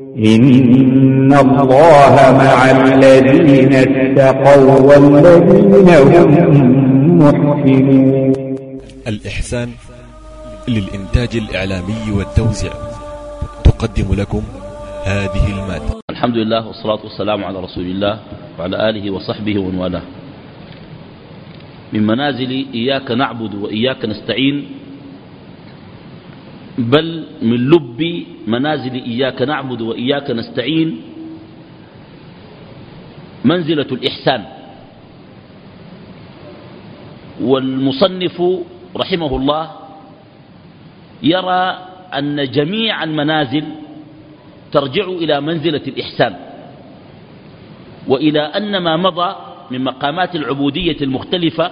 إن الله مع الذين اتقوا والذين هم محسنون الإحسان للإنتاج الإعلامي والتوزيع تقدم لكم هذه المادة. الحمد لله والصلاة والسلام على رسول الله وعلى آله وصحبه ومن والاه. من منازل إياك نعبد وإياك نستعين بل من لب منازل إياك نعبد وإياك نستعين منزلة الإحسان. والمصنف رحمه الله يرى أن جميع المنازل ترجع إلى منزلة الإحسان وإلى أن ما مضى من مقامات العبودية المختلفة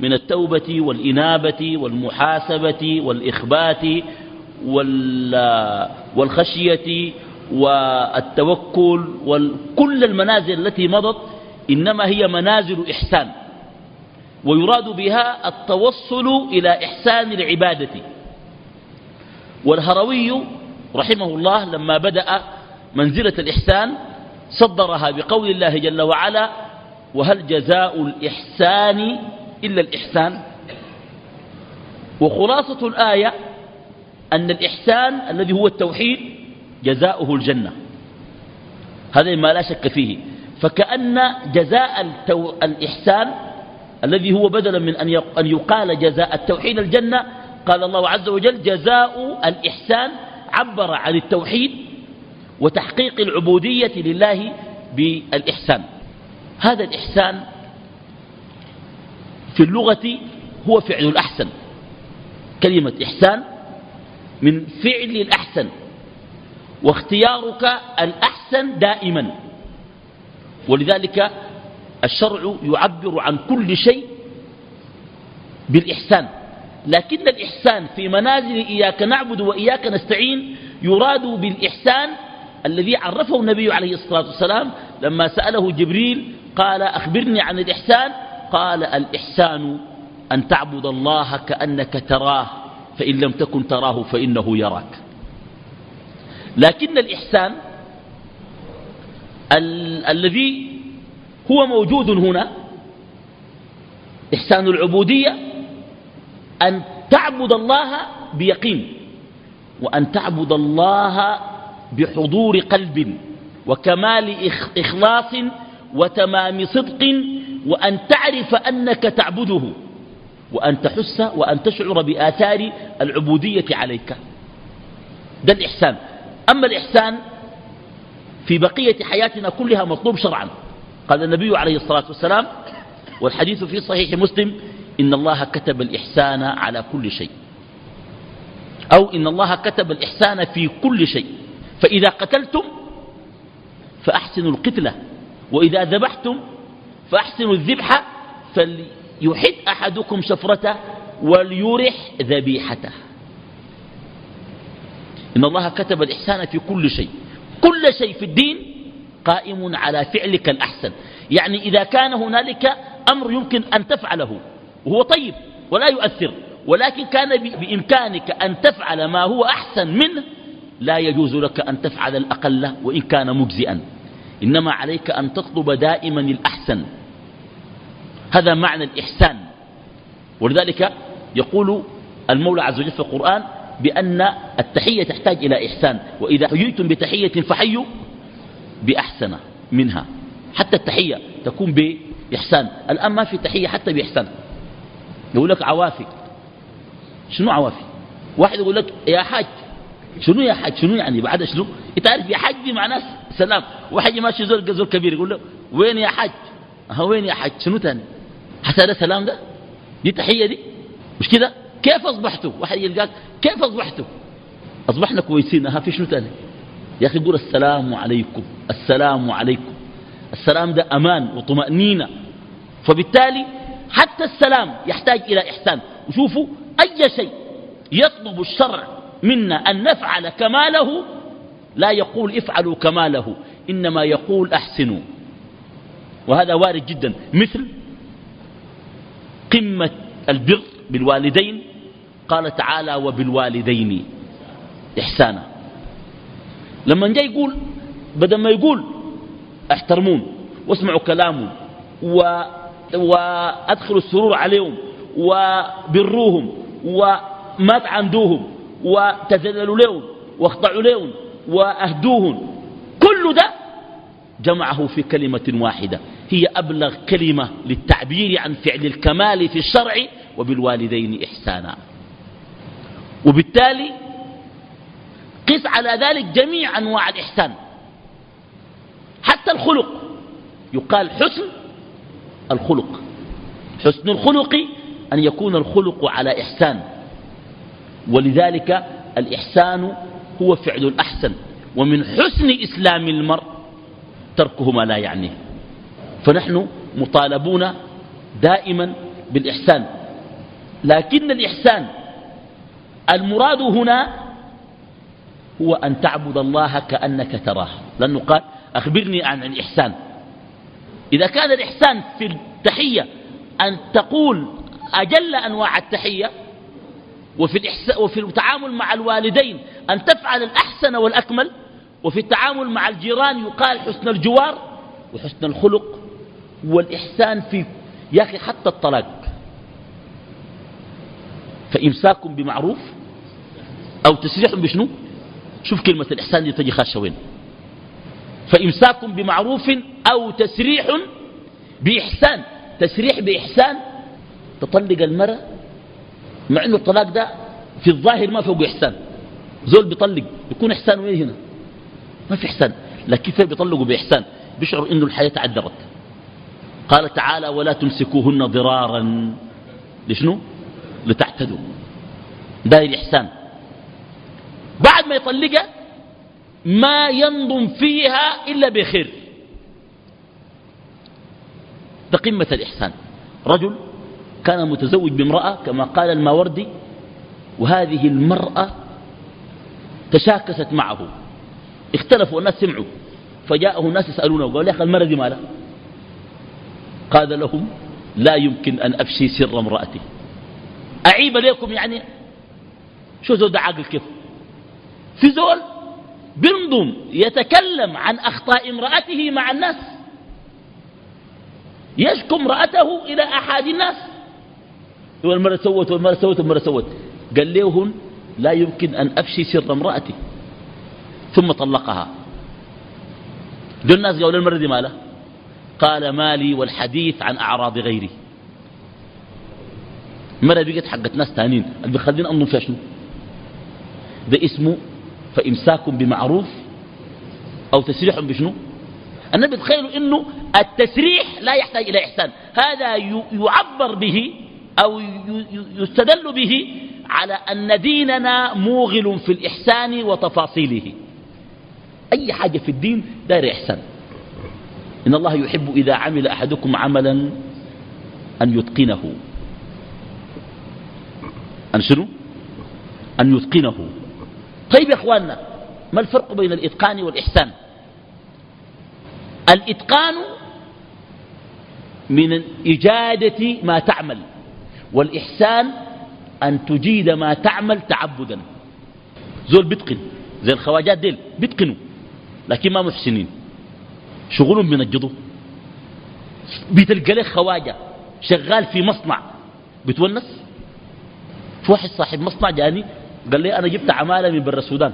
من التوبة والإنابة والمحاسبة والإخبات والخشية والتوكل وكل المنازل التي مضت إنما هي منازل إحسان. ويراد بها التوصل إلى إحسان العبادة. والهروي رحمه الله لما بدأ منزلة الإحسان صدرها بقول الله جل وعلا وهل جزاء الإحسان إلا الإحسان. وخلاصة الآية أن الإحسان الذي هو التوحيد جزاؤه الجنة. هذا ما لا شك فيه. فكأن جزاء التو... الإحسان الذي هو بدلا من أن يقال جزاء التوحيد الجنة قال الله عز وجل جزاء الإحسان عبر عن التوحيد وتحقيق العبودية لله بالإحسان. هذا الإحسان في اللغة هو فعل الأحسن. كلمة إحسان من فعل الأحسن. واختيارك الأحسن دائما. ولذلك الشرع يعبر عن كل شيء بالإحسان. لكن الإحسان في منازل إياك نعبد وإياك نستعين يراد بالإحسان الذي عرفه النبي عليه الصلاة والسلام لما سأله جبريل قال أخبرني عن الإحسان. قال الإحسان أن تعبد الله كأنك تراه فإن لم تكن تراه فإنه يراك. لكن الإحسان ال الذي هو موجود هنا إحسان العبودية أن تعبد الله بيقين وأن تعبد الله بحضور قلب وكمال إخلاص وتمام صدق وأن تعرف أنك تعبده وأن تحس وأن تشعر بآثار العبودية عليك. ده الإحسان. أما الإحسان في بقية حياتنا كلها مطلوب شرعا. قال النبي عليه الصلاة والسلام والحديث في صحيح مسلم إن الله كتب الإحسان على كل شيء. أو إن الله كتب الإحسان في كل شيء. فإذا قتلتم فأحسنوا القتلة وإذا ذبحتم فأحسنوا الذبح فليحد أحدكم شفرته وليرح ذبيحته. إن الله كتب الإحسان في كل شيء. كل شيء في الدين قائم على فعلك الأحسن. يعني إذا كان هنالك أمر يمكن أن تفعله وهو طيب ولا يؤثر ولكن كان بإمكانك أن تفعل ما هو أحسن منه لا يجوز لك أن تفعل الأقل وإن كان مجزئا. إنما عليك أن تطلب دائما الأحسن. هذا معنى الإحسان. ولذلك يقول المولى عز وجل في القرآن بأن التحية تحتاج إلى إحسان وإذا حييتم بتحية فحيوا بأحسن منها. حتى التحية تكون بإحسان. الآن ما في تحية حتى بإحسان. يقول لك عوافي. شنو عوافي؟ واحد يقول لك يا حاج شنو يا حاج؟ شنو يعني؟ بعد شنو؟ انت عارف يا حاج دي معناه سلام. واحد ماشي زول كبير يقول له وين يا حاج؟ ها وين يا حاج؟ شنو تاني؟ حتى هذا سلام ده؟ دي تحية دي؟ مش كده؟ كيف أصبحتوا؟ واحد يلقاك كيف أصبحتوا؟ أصبحنا كويسين ها في شنو تاني؟ يا أخي قول السلام عليكم السلام عليكم. السلام ده أمان وطمأنينة. فبالتالي حتى السلام يحتاج إلى إحسان. وشوفوا أي شيء يطلب الشرع منا أن نفعل كماله لا يقول افعلوا كماله إنما يقول أحسنوا. وهذا وارد جدا. مثل قمة البر بالوالدين. قال تعالى وبالوالدين إحسانا. لما جاي يقول بدل ما يقول أحترمون واسمعوا كلامهم و وادخلوا السرور عليهم وبروهم وما تعندوهم وتذللوا لهم واخضعوا لهم وأهدوهم. كل ده جمعه في كلمة واحدة. هي أبلغ كلمة للتعبير عن فعل الكمال في الشرع وبالوالدين إحسانا. وبالتالي قس على ذلك جميع أنواع الإحسان. حتى الخلق. يقال حسن الخلق. حسن الخلق أن يكون الخلق على إحسان. ولذلك الإحسان هو فعل الأحسن. ومن حسن إسلام المرء تركه ما لا يعنيه فنحن مطالبون دائما بالإحسان. لكن الإحسان المراد هنا هو أن تعبد الله كأنك تراه. لأنه قال أخبرني عن الإحسان. إذا كان الإحسان في التحية أن تقول أجل أنواع التحية وفي, وفي التعامل مع الوالدين أن تفعل الأحسن والأكمل وفي التعامل مع الجيران يقال حسن الجوار وحسن الخلق والإحسان في يا أخي حتى الطلاق. فإمساك بمعروف أو تسريح بشنو؟ شوف كلمة الإحسان دي تجي خاشة وين. فإمساك بمعروف أو تسريح بإحسان. تسريح بإحسان تطلق المرأة مع أنه الطلاق ده في الظاهر ما فوق إحسان. زول بيطلق يكون إحسان وين هنا؟ ما في إحسان. لكن كيف بيطلقوا بإحسان. بيشعر أنه الحياة تعذرت قال تعالى ولا تمسكوهن ضرارا. لشنو؟ لتعتدوا. داير إحسان بعد ما يطلقها ما ينضم فيها إلا بخير. ده قمة الإحسان. رجل كان متزوج بامرأة كما قال الماوردي وهذه المرأة تشاكست معه. اختلفوا الناس سمعوا. فجاءه الناس يسألونه وقالوا يا أخي المرأة دي مالها قال لهم لا يمكن أن أفشي سر امرأتي. أعيب لكم يعني؟ شو زول ده عاقل كيف؟ في زول بينضم يتكلم عن أخطاء امرأته مع الناس. يشكو امرأته إلى أحد الناس. والمرة سوت والمرة سوت والمرة سوت. قال لهن لا يمكن أن أفشي سر امرأتي؟ ثم طلقها. دول الناس قالوا المرة دي ماله؟ قال مالي والحديث عن أعراض غيري. مرة بقت حقت ناس تانين اللي بيخلينا أنظم فيها شنو؟ ده اسمه فإمساك بمعروف أو تسريح بشنو؟ النبي تخيلوا أنه التسريح لا يحتاج إلى إحسان. هذا يعبر به أو يستدل به على أن ديننا موغل في الإحسان وتفاصيله. أي حاجة في الدين دار إحسان. إن الله يحب إذا عمل أحدكم عملا أن يتقنه. أن شنو؟ أن يتقنه. طيب يا أخواننا ما الفرق بين الإتقان والإحسان؟ الإتقان من إجادة ما تعمل والإحسان أن تجيد ما تعمل تعبدا. زول بيتقن زي الخواجات ديل بيتقنوا لكن ما محسنين. شغلهم بينجضوا. بتلقى له خواجة شغال في مصنع. بتونس؟ في واحد صاحب مصنع جاني قال لي أنا جبت عمالة من برا السودان.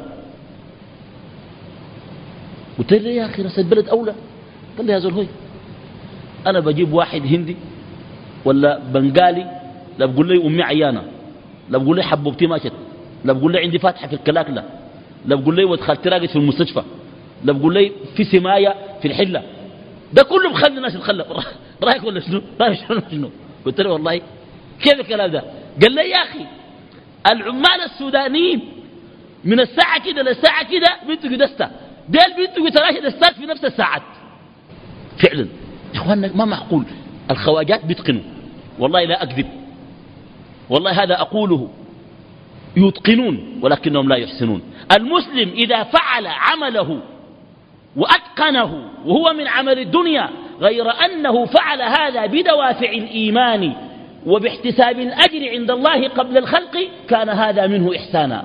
قلت له يا أخي ناس البلد أولى. قال لي يا زول أنا بجيب واحد هندي ولا بنغالي لا بقول لي أمي عيانة لا بقول لي حبوبتي ماشت لا بقول لي عندي فاتحة في الكلاكلة لا بقول لي ودخلت راقد في المستشفى. لا بقول لي في سماية في الحلة. ده كله بخلي الناس تتخلف رأيك ولا شنو؟ رأيك شنو؟ قلت له والله كيف الكلام ده؟ قال لي يا أخي العمال السودانيين من الساعة كده للساعة كده بنتوا قدستا ديل بنتوا تراشي دستات في نفس الساعات. فعلا. يا إخواننا ما معقول. الخواجات بيتقنوا. والله لا أكذب. والله هذا أقوله. يتقنون ولكنهم لا يحسنون. المسلم إذا فعل عمله وأتقنه وهو من عمل الدنيا غير أنه فعل هذا بدوافع الإيمان وباحتساب الأجر عند الله قبل الخلق كان هذا منه إحسانا.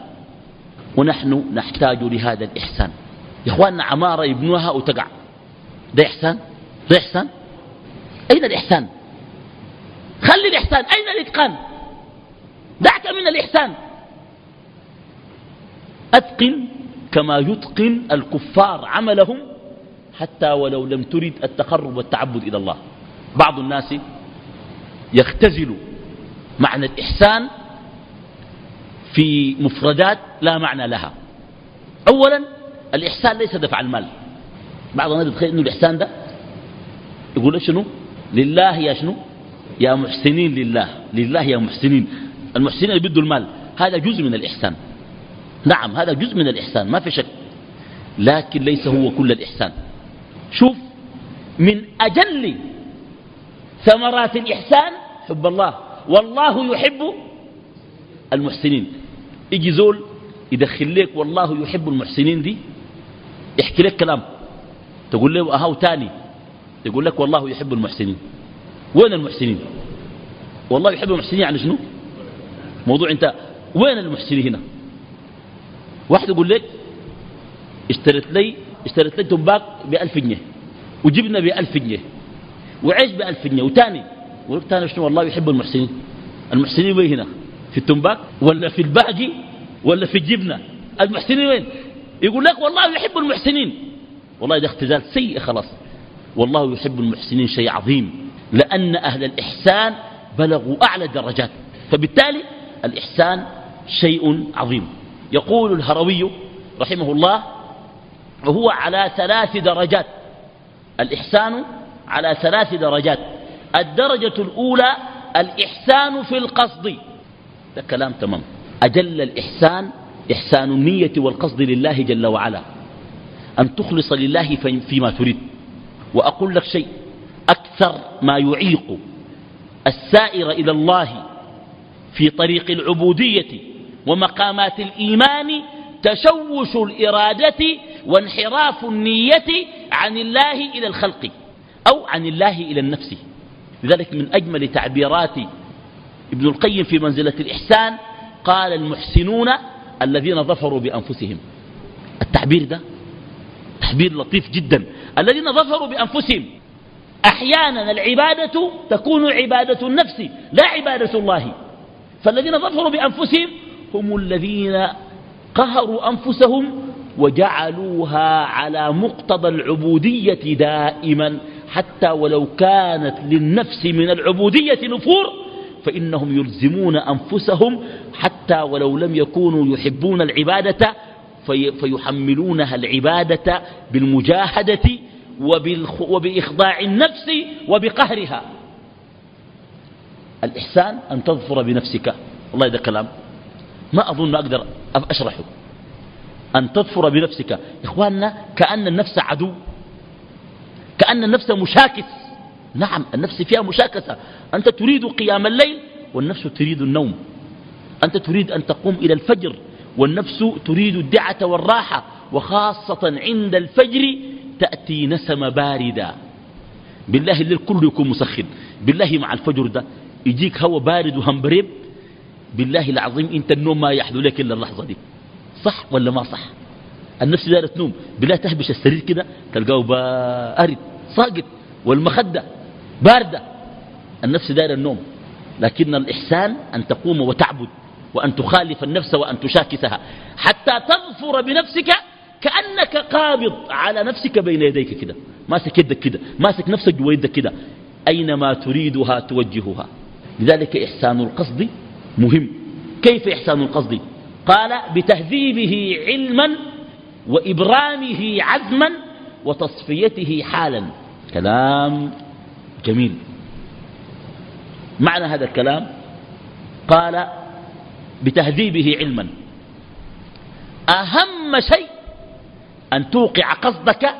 ونحن نحتاج لهذا الإحسان. يا إخواننا عمارة يبنوها وتقع. ده إحسان؟ ده إحسان؟ أين الإحسان؟ خلي الإحسان. أين الإتقان؟ دعك من الإحسان. أتقن كما يتقن الكفار عملهم حتى ولو لم ترد التقرب والتعبد إلى الله. بعض الناس يختزل معنى الإحسان في مفردات لا معنى لها. أولا الإحسان ليس دفع المال. بعض الناس يتخيل أنه الإحسان ده يقول شنو؟ لله يا شنو؟ يا محسنين لله. لله يا محسنين. المحسنين اللي المال هذا جزء من الإحسان. نعم هذا جزء من الإحسان ما في شك. لكن ليس هو كل الإحسان. شوف من أجل ثمرات الإحسان حب الله. والله يحب المحسنين. يجي زول يدخل لك والله يحب المحسنين دي. يحكي لك كلام. تقول له أهو تاني. يقول لك والله يحب المحسنين. وين المحسنين؟ والله يحب المحسنين يعني شنو؟ موضوع انت. وين المحسنين هنا؟ واحد يقول لك اشتريت لي اشتريت لي تنباك بألف جنيه وجبنا بألف جنيه وعيش بألف جنيه وتاني يقول تاني شنو والله يحب المحسنين؟ المحسنين وين هنا؟ في التنباك ولا في الباقي ولا في الجبنة؟ المحسنين وين؟ يقول لك والله يحب المحسنين. والله ده اختزال سيء خلاص. والله يحب المحسنين شيء عظيم لأن أهل الإحسان بلغوا أعلى الدرجات فبالتالي الإحسان شيء عظيم. يقول الهروي رحمه الله وهو على ثلاث درجات. الإحسان على ثلاث درجات. الدرجة الأولى الإحسان في القصد. ده كلام تمام. أجل الإحسان إحسان النية والقصد لله جل وعلا. أن تخلص لله فيما تريد. وأقول لك شيء أكثر ما يعيق السائر إلى الله في طريق العبودية ومقامات الإيمان تشوش الإرادة وانحراف النية عن الله إلى الخلق أو عن الله إلى النفس. لذلك من أجمل تعبيرات ابن القيم في منزلة الإحسان قال المحسنون الذين ظفروا بأنفسهم. التعبير ده تعبير لطيف جدا. الذين ظفروا بأنفسهم أحيانا العبادة تكون عبادة النفس لا عبادة الله. فالذين ظفروا بأنفسهم هم الذين قهروا أنفسهم وجعلوها على مقتضى العبودية دائما حتى ولو كانت للنفس من العبودية نفور فإنهم يلزمون أنفسهم حتى ولو لم يكونوا يحبون العبادة في فيحملونها العبادة بالمجاهدة وبإخضاع النفس وبقهرها. الإحسان أن تظفر بنفسك. والله هذا كلام ما أظن أقدر أشرحه. أن تظفر بنفسك. إخواننا كأن النفس عدو. كأن النفس مشاكس. نعم النفس فيها مشاكسة. أنت تريد قيام الليل والنفس تريد النوم. أنت تريد أن تقوم إلى الفجر والنفس تريد الدعة والراحة. وخاصة عند الفجر تأتي نسم باردة. بالله الليل كله يكون مسخن. بالله مع الفجر ده. يجيك هوا بارد وهمبريب. بالله العظيم انت النوم ما يحدو لك إلا اللحظة دي. صح ولا ما صح؟ النفس دارت نوم بالله تهبش السرير كده تلقاه بارد ساقط والمخدة باردة. النفس دار النوم لكن الإحسان أن تقوم وتعبد وأن تخالف النفس وأن تشاكسها. حتى تظفر بنفسك كأنك قابض على نفسك بين يديك كده. ماسك يدك كده ماسك نفسك جوا يدك كده. أينما تريدها توجهها. لذلك إحسان القصد مهم. كيف إحسان القصد؟ قال بتهذيبه علما وإبرامه عزما وتصفيته حالا. كلام جميل. معنى هذا الكلام؟ قال بتهذيبه علما. أهم شيء أن توقع قصدك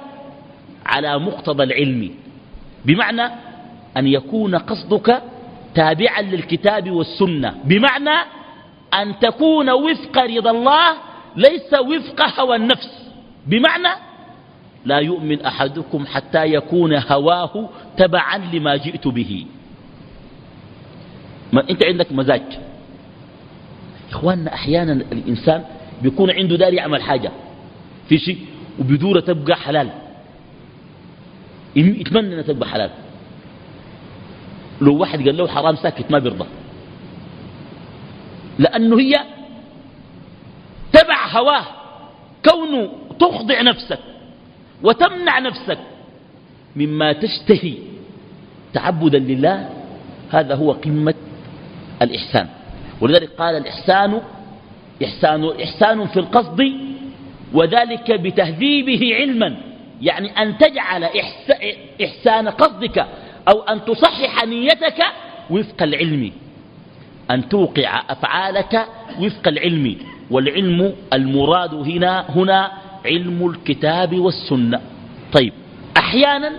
على مقتضى العلم. بمعنى أن يكون قصدك تابعا للكتاب والسنة. بمعنى أن تكون وفق رضا الله ليس وفق هوى النفس. بمعنى لا يؤمن أحدكم حتى يكون هواه تبعا لما جئت به. ما أنت عندك مزاج. إخواننا أحيانا الإنسان بيكون عنده دار يعمل حاجة في شيء وبدورة تبقى حلال. يتمنى أنها تبقى حلال. لو واحد قال له حرام ساكت ما بيرضى. لأنه هي تبع هواه. كونه تخضع نفسك وتمنع نفسك مما تشتهي تعبدا لله هذا هو قمة الإحسان. ولذلك قال الإحسان إحسان, إحسان في القصد وذلك بتهذيبه علما. يعني أن تجعل إحسان قصدك أو أن تصحح نيتك وفق العلم. أن توقع أفعالك وفق العلم. والعلم المراد هنا هنا علم الكتاب والسنة. طيب أحيانا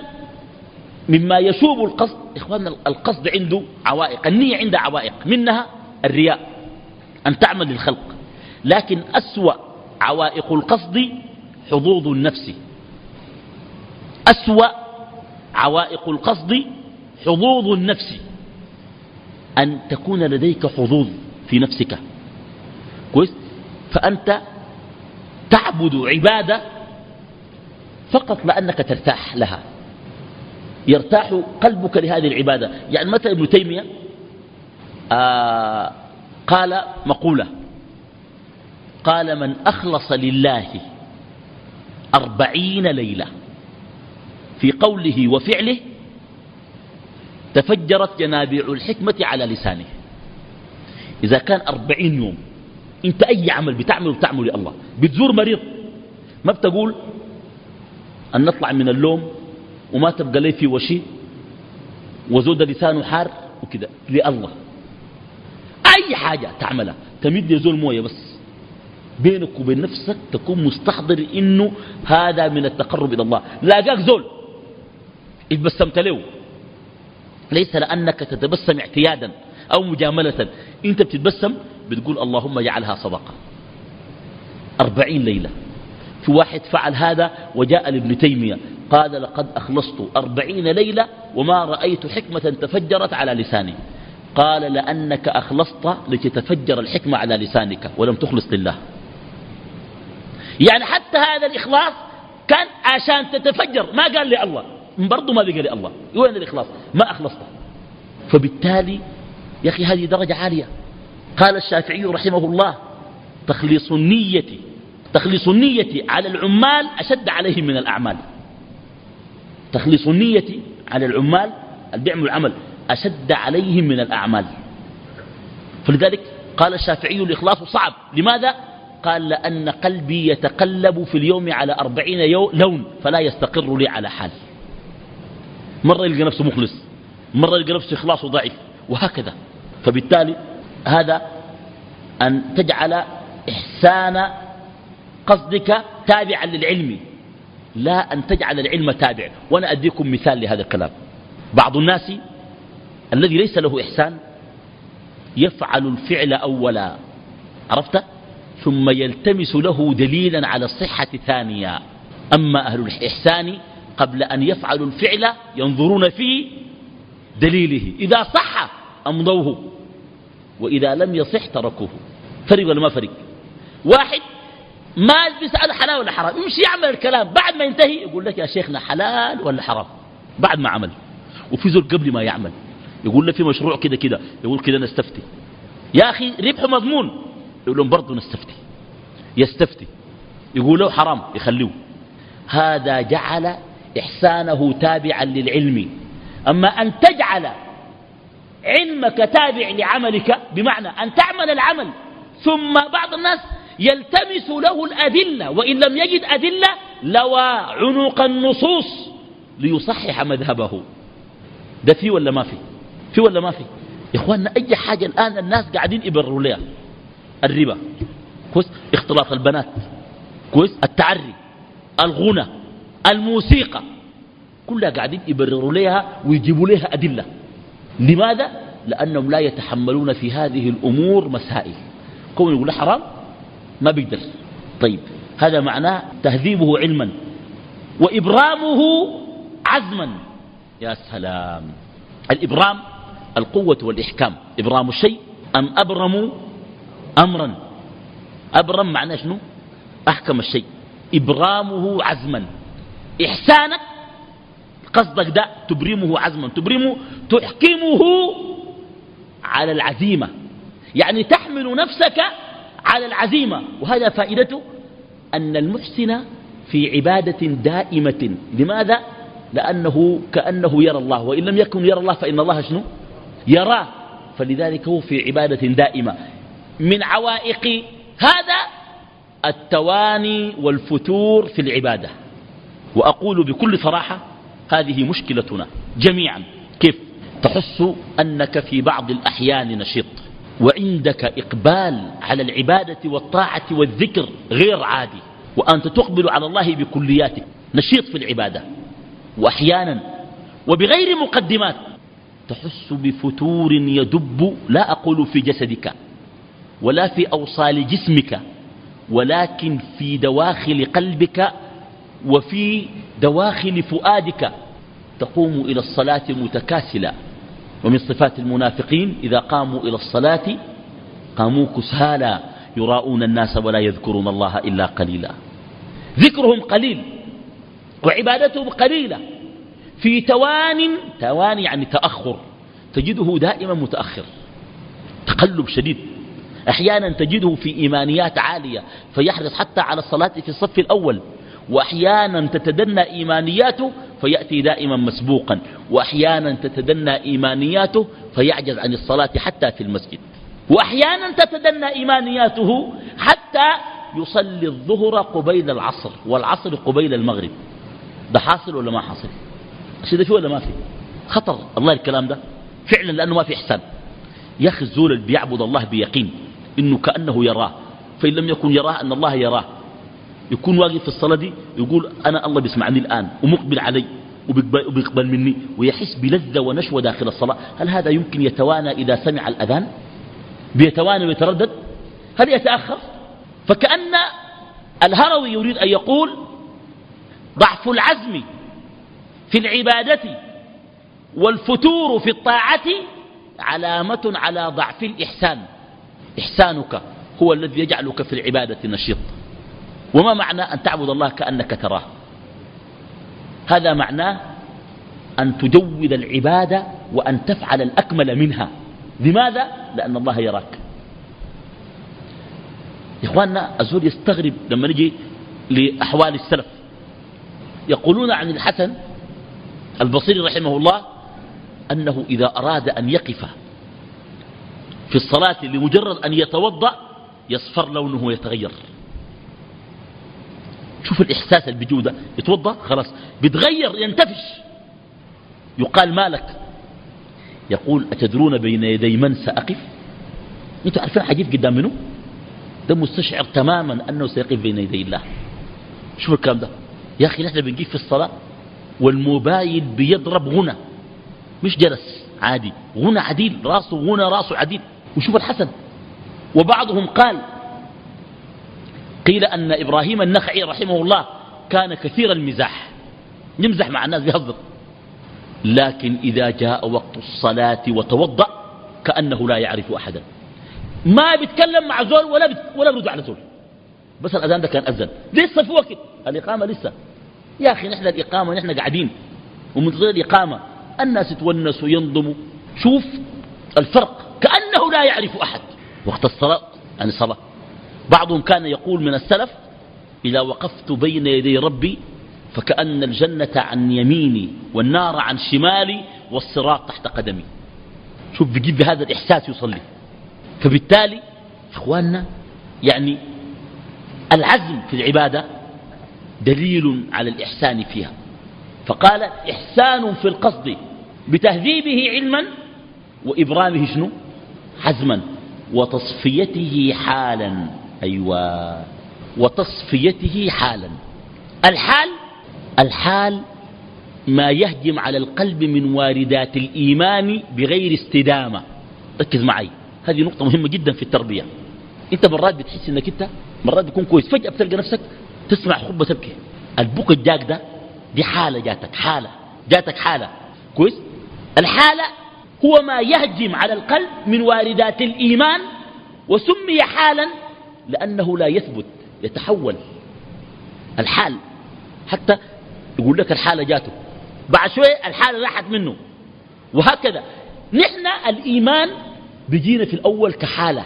مما يشوب القصد إخواننا القصد عنده عوائق النية عندها عوائق منها الرياء أن تعمل للخلق. لكن أسوأ عوائق القصد حظوظ النفس. أسوأ عوائق القصد حظوظ النفس. أن تكون لديك حظوظ في نفسك. كويس؟ فأنت تعبد عبادة فقط لأنك ترتاح لها. يرتاح قلبك لهذه العبادة. يعني مثلا ابن تيمية آه قال مقولة قال من أخلص لله أربعين ليلة في قوله وفعله تفجرت جنابيع الحكمة على لسانه. إذا كان أربعين يوم أنت أي عمل بتعمل بتعمل لله بتزور مريض ما بتقول أن نطلع من اللوم وما تبقى لي في وشي وزود لسانه حار وكذا لله. أي حاجة تعملها. تمد يزول موية بس. بينك وبين نفسك تكون مستحضر إنه هذا من التقرب إلى الله. لاقاك زول. اتبسمت له. ليس لأنك تتبسم اعتيادا أو مجاملة. أنت بتتبسم بتقول اللهم اجعلها صدقة. أربعين ليلة. في واحد فعل هذا وجاء لابن تيمية. قال لقد أخلصت أربعين ليلة وما رأيت حكمة تفجرت على لساني. قال لأنك أخلصت لتتفجر الحكمة على لسانك ولم تخلص لله. يعني حتى هذا الإخلاص كان عشان تتفجر. ما قال لي الله. برضه ما بقى لي الله وين الإخلاص؟ ما أخلصته. فبالتالي يا أخي هذه درجة عالية. قال الشافعي رحمه الله تخليص النية تخليص النية على العمال أشد عليهم من الأعمال. تخليص النية على العمال اللي بيعملوا العمل أشد عليهم من الأعمال. فلذلك قال الشافعي الإخلاص صعب. لماذا؟ قال لأن قلبي يتقلب في اليوم على أربعين لون فلا يستقر لي على حال. مرة يلقى نفسه مخلص مرة يلقى نفسه إخلاصه ضعيف وهكذا. فبالتالي هذا أن تجعل إحسان قصدك تابعا للعلم لا أن تجعل العلم تابع. وأنا أديكم مثال لهذا الكلام. بعض الناس الذي ليس له إحسان يفعل الفعل أولا عرفت؟ ثم يلتمس له دليلا على الصحة ثانيا أما أهل الإحسان قبل أن يفعلوا الفعل ينظرون في دليله. إذا صح أمضوه وإذا لم يصح تركوه. فرق ولا ما فرق؟ واحد ما بيسأل حلال ولا حرام؟ يمشي يعمل الكلام. بعد ما ينتهي يقول لك يا شيخنا حلال ولا حرام؟ بعد ما عمل. وفي زول قبل ما يعمل يقول له في مشروع كده كده يقول كده نستفتي يا أخي ربح مضمون. يقول لهم برضه نستفتي يستفتي. يقول له حرام يخلوه هذا جعل إحسانه تابعا للعلم. أما أن تجعل علمك تابع لعملك بمعنى أن تعمل العمل ثم بعض الناس يلتمس له الأدلة وإن لم يجد أدلة لوى عنق النصوص ليصحح مذهبه. ده في ولا ما في؟ في ولا ما في؟ يا إخواننا أي حاجة الآن الناس قاعدين يبرروا لها؟ الربا كويس؟ اختلاط البنات كويس؟ التعري الغنى. الموسيقى كلها قاعدين يبرروا لها ويجيبوا لها أدلة. لماذا؟ لأنهم لا يتحملون في هذه الأمور مسائل. كون يقول حرام ما بيقدر. طيب هذا معناه تهذيبه علما وإبرامه عزما. يا سلام. الإبرام القوة والإحكام. إبرام الشيء أم أبرموا أمرا؟ أبرم معناه شنو؟ أحكم الشيء. إبرامه عزما. إحسانك قصدك ده تبرمه عزما تبرمه تحكمه على العزيمة. يعني تحمل نفسك على العزيمة. وهذا فائدته أن المحسن في عبادة دائمة. لماذا؟ لأنه كأنه يرى الله. وإن لم يكن يرى الله فإن الله شنو؟ يراه. فلذلك هو في عبادة دائمة. من عوائق هذا التواني والفتور في العبادة. وأقول بكل صراحة هذه مشكلتنا جميعا. كيف؟ تحس أنك في بعض الأحيان نشيط وعندك إقبال على العبادة والطاعة والذكر غير عادي وأنت تقبل على الله بكلياتك. نشيط في العبادة. وأحيانا وبغير مقدمات تحس بفتور يدب لا أقول في جسدك ولا في أوصال جسمك ولكن في دواخل قلبك وفي دواخل فؤادك تقوم إلى الصلاة متكاسلا. ومن صفات المنافقين إذا قاموا إلى الصلاة قاموا كسالا يراؤون الناس ولا يذكرون الله إلا قليلا. ذكرهم قليل وعبادتهم قليلة. في توان توان يعني تأخر تجده دائما متأخر تقلب شديد. أحيانا تجده في إيمانيات عالية فيحرص حتى على الصلاة في الصف الأول. وأحيانا تتدنى إيمانياته فيأتي دائما مسبوقا وأحيانا تتدنى إيمانياته فيعجز عن الصلاة حتى في المسجد. وأحيانا تتدنى إيمانياته حتى يصلي الظهر قبيل العصر والعصر قبيل المغرب. ده حاصل ولا ما حاصل؟ الشيء ده فيه ولا ما فيه خطر الله الكلام ده. فعلا لأنه ما في إحسان. يا أخي الزول اللي بيعبد الله بيقين إنه كأنه يراه فإن لم يكن يراه أن الله يراه. يكون واقف في الصلاة دي يقول أنا الله بيسمعني الآن ومقبل علي وبيقبل مني ويحس بلذة ونشوة داخل الصلاة. هل هذا يمكن يتوانى إذا سمع الأذان؟ بيتوانى ويتردد؟ هل يتأخر؟ فكأن الهروي يريد أن يقول ضعف العزم في العبادة والفتور في الطاعة علامة على ضعف الإحسان. إحسانك هو الذي يجعلك في العبادة نشيط. وما معنى أن تعبد الله كأنك تراه؟ هذا معناه أن تجود العبادة وأن تفعل الأكمل منها. لماذا؟ لأن الله يراك. يا إخواننا الزول يستغرب لما نجي لأحوال السلف. يقولون عن الحسن البصري رحمه الله أنه إذا أراد أن يقف في الصلاة لمجرد أن يتوضأ يصفر لونه ويتغير. شوف الإحساس اللي بيجوده يتوضأ خلاص. بيتغير ينتفش. يقال مالك. يقول أتدرون بين يدي من سأقف؟ أنتوا عارفين حجيف قدام منه ده مستشعر تماما أنه سيقف بين يدي الله. شوف الكلام ده. يا أخي نحن بنجيب في الصلاة والموبايل بيضرب غنى. مش جرس عادي. غنى عديل راسه غنى راسه عديل. وشوف الحسن. وبعضهم قال قيل أن إبراهيم النخعي رحمه الله كان كثير المزاح. يمزح مع الناس بيهزر لكن إذا جاء وقت الصلاة وتوضأ كأنه لا يعرف أحدا. ما بيتكلم مع زول ولا بت... ولا بيرد على زول. بس الأذان ده كان أذن. لسه في وقت. الإقامة لسه. يا أخي نحن الإقامة نحن قاعدين. ومنتظر الإقامة الناس يتونسوا وينضموا شوف الفرق. كأنه لا يعرف أحد. وقت الصلاة عن الصلاة بعضهم كان يقول من السلف إذا وقفت بين يدي ربي فكأن الجنة عن يميني والنار عن شمالي والصراط تحت قدمي. شوف بيجيب بهذا الإحساس يصلي. فبالتالي إخواننا يعني العزم في العبادة دليل على الإحسان فيها. فقال إحسان في القصد بتهذيبه علما وإبرامه شنو؟ حزما وتصفيته حالا. أيوة. وتصفيته حالا. الحال الحال ما يهجم على القلب من واردات الإيمان بغير استدامة. ركز معي. هذه نقطة مهمة جدا في التربية. أنت مرات بتحس إنك أنت مرات بتكون كويس. فجأة بتلقى نفسك تسمع خطبة تبكي. البكا الجاك ده دي حالة جاتك حالة. جاتك حالة. كويس؟ الحالة هو ما يهجم على القلب من واردات الإيمان وسمي حالا لأنه لا يثبت يتحول. الحال حتى يقول لك الحالة جاته. بعد شوية الحالة راحت منه. وهكذا. نحن الإيمان بيجينا في الأول كحالة.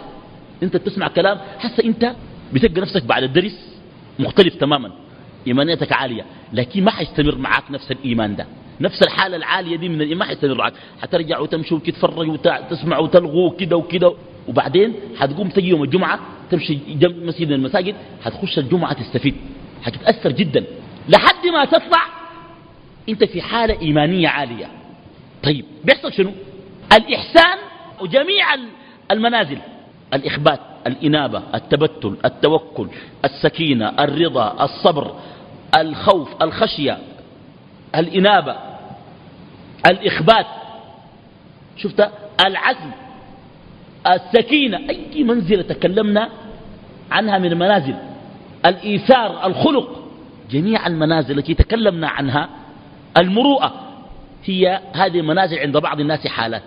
أنت تسمع كلام حتى أنت بتلقى نفسك بعد الدرس مختلف تماما. إيمانيتك عالية. لكن ما حيستمر معك نفس الإيمان ده. نفس الحالة العالية دي من الإيمان ما حيستمر معك حترجع وتمشي وتتفرج وتسمع وتلغو كده وكده. وبعدين حتقوم تجي يوم الجمعة تمشي جنب مسجد من المساجد حتخش الجمعة تستفيد. حتتأثر جدا. لحد ما تطلع أنت في حالة إيمانية عالية. طيب بيحصل شنو؟ الإحسان وجميع المنازل. الإخبات الإنابة التبتل التوكل السكينة الرضا الصبر الخوف الخشية الإنابة الإخبات. شفت العزم. السكينة أي منزلة تكلمنا عنها من المنازل. الإيثار الخلق جميع المنازل التي تكلمنا عنها المروءة هي هذه المنازل عند بعض الناس حالات.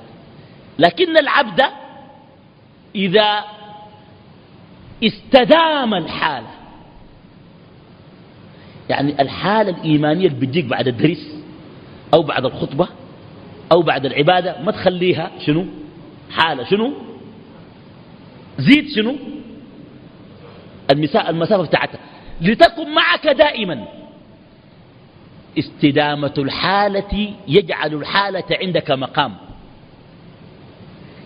لكن العبد إذا استدام الحالة يعني الحالة الإيمانية اللي بتجيك بعد الدرس أو بعد الخطبة أو بعد العبادة ما تخليها شنو؟ حالة. شنو؟ زيد شنو؟ المسافة بتاعتها. لتكن معك دائما. استدامة الحالة يجعل الحالة عندك مقام.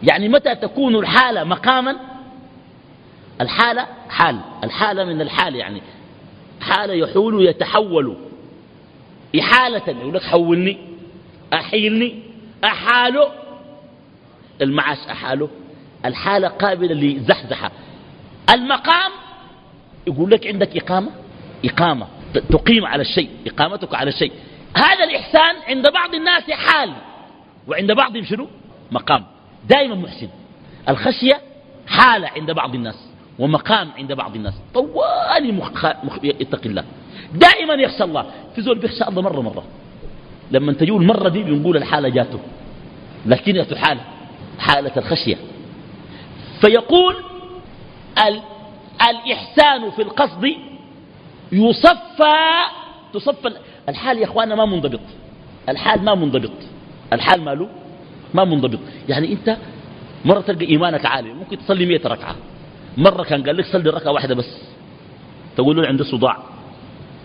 يعني متى تكون الحالة مقاما؟ الحالة حال. الحالة من الحال يعني. حال يحول يتحول إحالة. يقول لك حولني أحيلني أحاله. المعاش أحاله. الحالة قابلة لزحزحة. المقام يقول لك عندك إقامة؟ إقامة. تقيم على الشيء. إقامتك على الشيء. هذا الإحسان عند بعض الناس حال. وعند بعضهم شنو؟ مقام. دائما محسن. الخشية حالة عند بعض الناس ومقام عند بعض الناس. طوالي مخ... مخ... يتقي الله. دائما يخشى الله. في زول بيخشى الله مرة مرة. لما تجوا المرة دي بنقول الحالة جاته. لكن حالة حالة الخشية. فيقول ال... الإحسان في القصد يصفى تصفى الحال يا اخوانا ما منضبط. الحال ما منضبط. الحال ماله؟ ما منضبط. يعني أنت مرة تلقى إيمانك عالي ممكن تصلي مئة ركعة. مرة كان قال لك صلي ركعة واحدة بس. تقول له عندي صداع.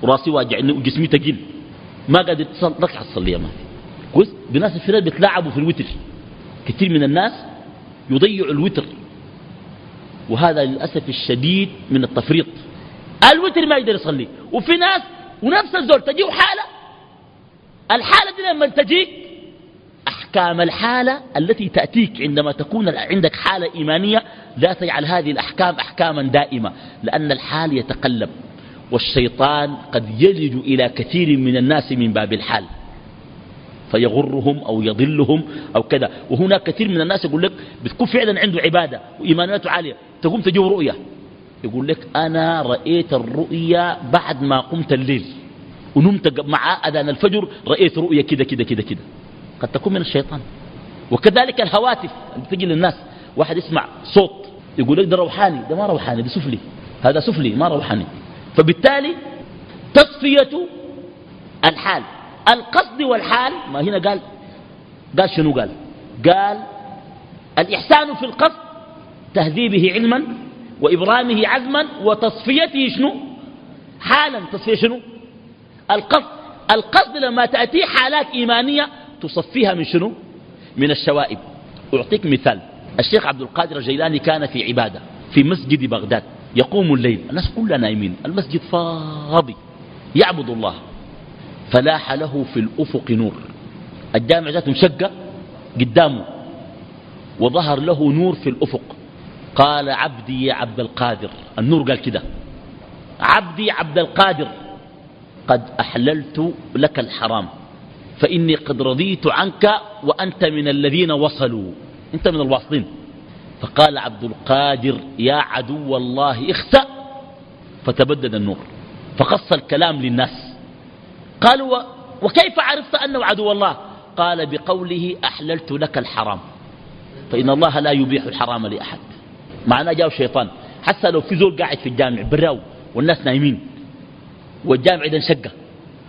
وراسي واجعني وجسمي تقيل. ما قادر تصل ركعة تصليها ما. كويس؟ بناس الفراد بيتلاعبوا في الوتر. كثير من الناس يضيعوا الوتر. وهذا للأسف الشديد من التفريط. الوتر ما يقدر يصلي. وفي ناس ونفس الزول تجيه حالة الحالة دي لما تجيك أحكام الحالة التي تأتيك عندما تكون عندك حالة إيمانية لا تجعل هذه الأحكام أحكاما دائمة لأن الحال يتقلب والشيطان قد يلج إلى كثير من الناس من باب الحال. فيغرهم أو يضلهم أو كذا. وهناك كثير من الناس يقول لك بتكون فعلا عنده عبادة وإيماناته عالية. تقوم تجيه رؤية. يقول لك أنا رأيت الرؤيا بعد ما قمت الليل. ونمت مع أذان الفجر رأيت رؤيا كده كده كده كده. قد تكون من الشيطان. وكذلك الهواتف اللي تجي للناس. واحد يسمع صوت. يقول لك ده روحاني. ده ما روحاني ده سفلي. هذا سفلي ما روحاني. فبالتالي تصفية الحال. القصد والحال ما هنا قال قال شنو قال؟ قال الإحسان في القصد تهذيبه علما وإبرامه عزما وتصفيته شنو؟ حالا. تصفية شنو؟ القصد. القصد لما تأتي حالات إيمانية تصفيها من شنو؟ من الشوائب. أعطيك مثال. الشيخ عبد القادر الجيلاني كان في عبادة في مسجد بغداد. يقوم الليل. الناس كلها نايمين. المسجد فاضي. يعبد الله. فلاح له في الأفق نور. الجامع ذاته مشقة قدامه. وظهر له نور في الأفق. قال عبدي يا عبد القادر. النور قال كده. عبدي عبد القادر قد أحللت لك الحرام فإني قد رضيت عنك وأنت من الذين وصلوا. أنت من الواصلين. فقال عبد القادر يا عدو الله اخسأ فتبدد النور. فقص الكلام للناس. قالوا وكيف عرفت أنه عدو الله؟ قال بقوله أحللت لك الحرام. فإن الله لا يبيح الحرام لأحد. معناه جاء الشيطان. حتى لو في زول قاعد في الجامع براو والناس نايمين. والجامع ده انشقه.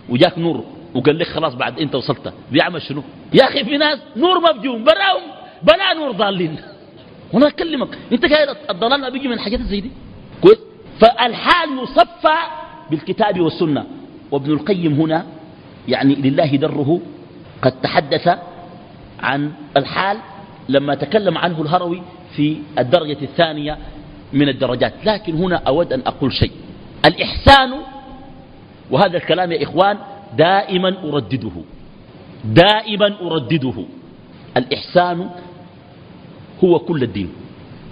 وجاك نور وقال لك خلاص بعد أنت وصلت. بيعمل شنو؟ يا أخي في ناس نور مفجوم براهم. بلا نور ضالين. وأنا أكلمك. أنت قايل الضلال بيجي من حاجات زي دي؟ كويس. فالحال يصفى بالكتاب والسنة. وابن القيم هنا يعني لله دره قد تحدث عن الحال لما تكلم عنه الهروي في الدرجة الثانية من الدرجات. لكن هنا أود أن أقول شيء. الإحسان وهذا الكلام يا إخوان دائما أردده. دائما أردده. الإحسان هو كل الدين.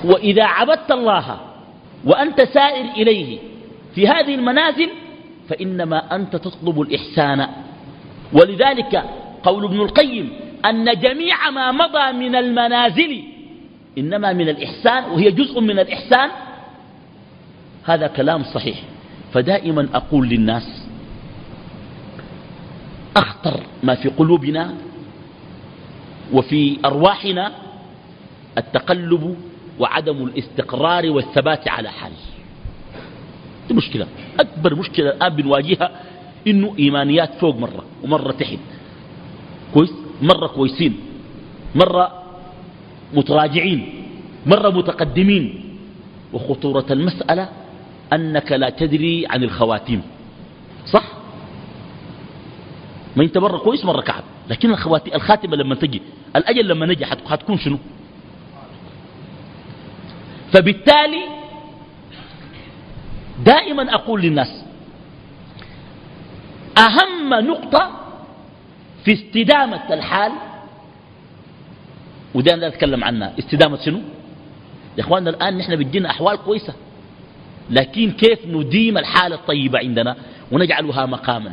وإذا عبدت الله وأنت سائر إليه في هذه المنازل فإنما أنت تطلب الإحسان. ولذلك قول ابن القيم أن جميع ما مضى من المنازل إنما من الإحسان وهي جزء من الإحسان. هذا كلام صحيح. فدائما أقول للناس أخطر ما في قلوبنا وفي أرواحنا التقلب وعدم الاستقرار والثبات على حال. دي مشكلة. أكبر مشكلة الآن بنواجهها إنه إيمانيات فوق مرة ومرة تحت. كويس؟ مرة كويسين. مرة متراجعين مرة متقدمين. وخطورة المسألة أنك لا تدري عن الخواتيم. صح؟ ما أنت مرة كويس مرة كعب لكن الخاتمة لما تجي الأجل لما نجي حتكون شنو؟ فبالتالي دائما أقول للناس أهم نقطة في استدامة الحال وده أنا أتكلم عنها استدامة شنو؟ يا إخواننا الآن نحن بدينا أحوال كويسة. لكن كيف نديم الحالة الطيبة عندنا ونجعلها مقاما؟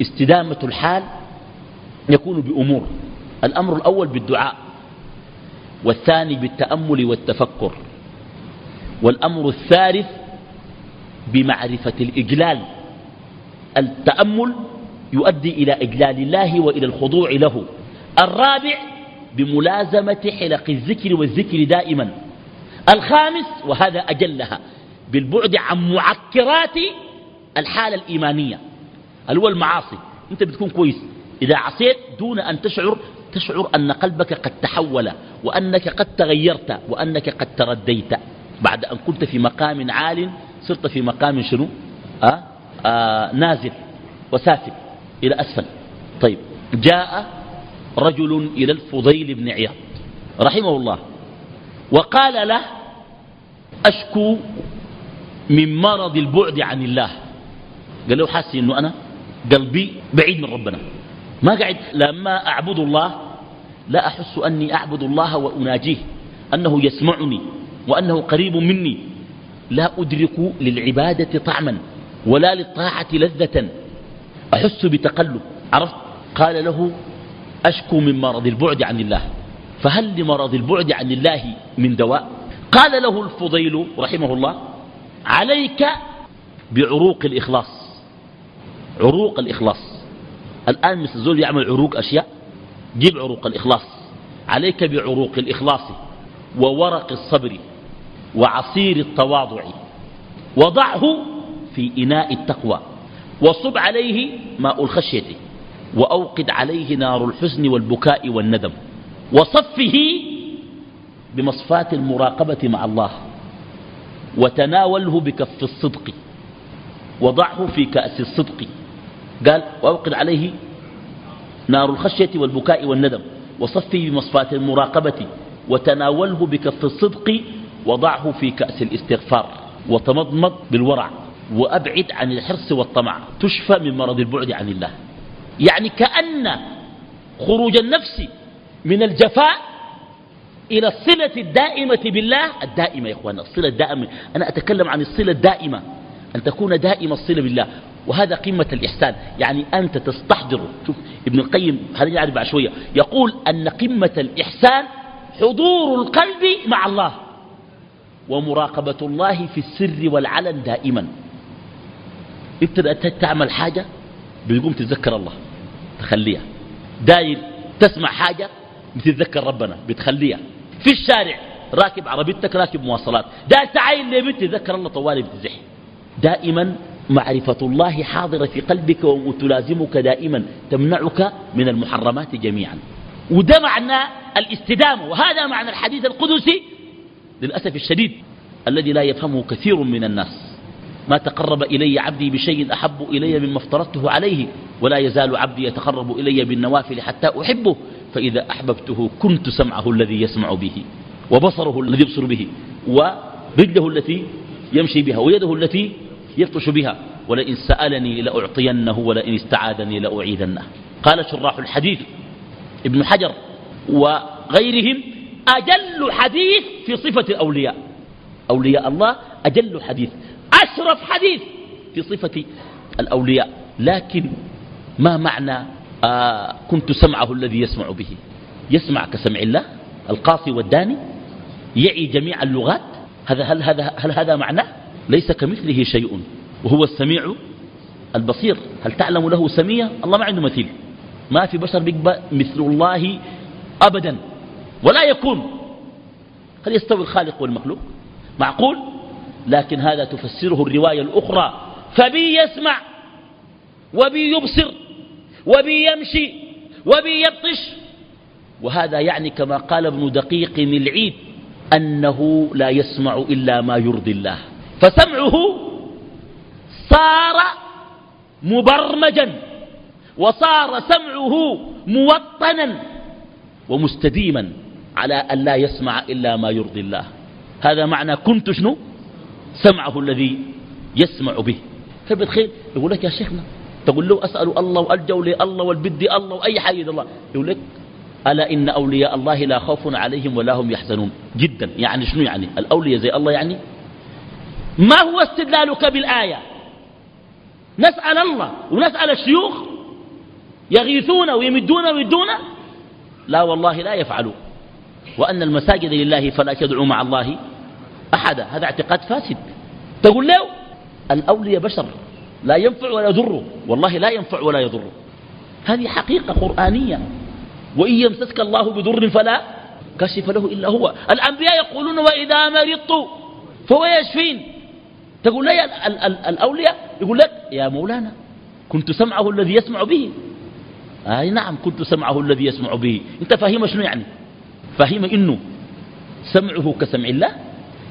استدامة الحال يكون بأمور. الأمر الأول بالدعاء والثاني بالتأمل والتفكر والأمر الثالث بمعرفة الإجلال. التأمل يؤدي إلى إجلال الله وإلى الخضوع له. الرابع بملازمة حلق الذكر والذكر دائما. الخامس وهذا أجلها بالبعد عن معكرات الحالة الإيمانية. اللي هو المعاصي أنت بتكون كويس. إذا عصيت دون أن تشعر تشعر أن قلبك قد تحول وأنك قد تغيرت وأنك قد ترديت. بعد أن كنت في مقام عال صرت في مقام شنو؟ آه؟ آه نازل وسافل إلى أسفل. طيب. جاء رجل إلى الفضيل بن عياض رحمه الله وقال له أشكو من مرض البعد عن الله. قال له حاسي أنه أنا قلبي بعيد من ربنا ما قاعد لما أعبد الله لا أحس أني أعبد الله وأناجيه أنه يسمعني وأنه قريب مني لا أدرك للعبادة طعما ولا للطاعة لذة أحس بتقلب. عرفت؟ قال له أشكو من مرض البعد عن الله. فهل لمرض البعد عن الله من دواء؟ قال له الفضيل رحمه الله عليك بعروق الإخلاص. عروق الإخلاص. الآن مثل زول يعمل عروق أشياء جيب عروق الإخلاص. عليك بعروق الإخلاص وورق الصبر وعصير التواضع. وضعه في إناء التقوى. وصب عليه ماء الخشية. وأوقد عليه نار الحزن والبكاء والندم. وصفه بمصفاة المراقبة مع الله. وتناوله بكف الصدق. وضعه في كأس الصدق. قال وأوقد عليه نار الخشية والبكاء والندم. وصفه بمصفاة المراقبة. وتناوله بكف الصدق. وضعه في كأس الاستغفار. وتمضمض بالورع. وأبعد عن الحرص والطمع. تشفى من مرض البعد عن الله. يعني كأن خروج النفس من الجفاء إلى الصلة الدائمة بالله. الدائمة يا إخوانا الصلة الدائمة. أنا أتكلم عن الصلة الدائمة أن تكون دائمة الصلة بالله. وهذا قمة الإحسان. يعني أنت تستحضر. شوف ابن القيم هذا يعرف بعد شوية. يقول أن قمة الإحسان حضور القلب مع الله. ومراقبة الله في السر والعلن دائما. ابتدأ تعمل حاجة بتقوم تتذكر الله. تخليها داير تسمع حاجة بتتذكر ربنا بتخليها. في الشارع راكب عربيتك راكب مواصلات. داير تعاين لبنت تتذكر الله طوالي بتزح. دائما معرفة الله حاضرة في قلبك وتلازمك دائما تمنعك من المحرمات جميعا. وده معنى الاستدامة. وهذا معنى الحديث القدسي للأسف الشديد الذي لا يفهمه كثير من الناس. ما تقرب إلي عبدي بشيء أحب إلي مما افترضته عليه ولا يزال عبدي يتقرب إلي بالنوافل حتى أحبه فإذا أحببته كنت سمعه الذي يسمع به وبصره الذي يبصر به ورجله التي يمشي بها ويده التي يبطش بها ولئن سألني لأعطينه ولئن استعاذني لأعيذنه. قال شراح الحديث ابن حجر وغيرهم أجل حديث في صفة الأولياء. أولياء الله أجل حديث. أشرف حديث في صفة الأولياء. لكن ما معنى آه كنت سمعه الذي يسمع به؟ يسمع كسمع الله؟ القاصي والداني؟ يعي جميع اللغات؟ هذا هل هذا هل هذا معناه؟ ليس كمثله شيء. وهو السميع البصير. هل تعلم له سمية؟ الله ما عنده مثيل. ما في بشر بيقبل مثل الله أبدا. ولا يكون. هل يستوي الخالق والمخلوق؟ معقول؟ لكن هذا تفسره الرواية الأخرى. فبي يسمع وبي يبصر وبي يمشي وبي يبطش. وهذا يعني كما قال ابن دقيق العيد أنه لا يسمع إلا ما يرضي الله. فسمعه صار مبرمجا وصار سمعه موطنا ومستديما على أن لا يسمع إلا ما يرضي الله. هذا معنى كنت شنو؟ سمعه الذي يسمع به. فبتخيل يقول لك يا شيخنا تقول له أسأل الله وألجو لي الله والبدي الله وأي حاجة الله. يقول لك ألا إن أولياء الله لا خوف عليهم ولا هم يحزنون؟ جدا. يعني شنو يعني؟ الأولياء زي الله يعني؟ ما هو استدلالك بالآية؟ نسأل الله ونسأل الشيوخ يغيثون ويمدون ويدون لا والله لا يفعلوا وأن المساجد لله فلا تدعوا مع الله أحدا هذا اعتقاد فاسد. تقول له الأولياء بشر لا ينفع ولا يضر. والله لا ينفع ولا يضر. هذه حقيقة قرآنية. وإن يمسسك الله بضر فلا كشف له إلا هو. الأنبياء يقولون وإذا مرضت فهو يشفين. تقول لي الأولياء يقول لك يا مولانا كنت سمعه الذي يسمع به. أي نعم كنت سمعه الذي يسمع به. أنت فاهم شنو يعني؟ فاهم إنه سمعه كسمع الله؟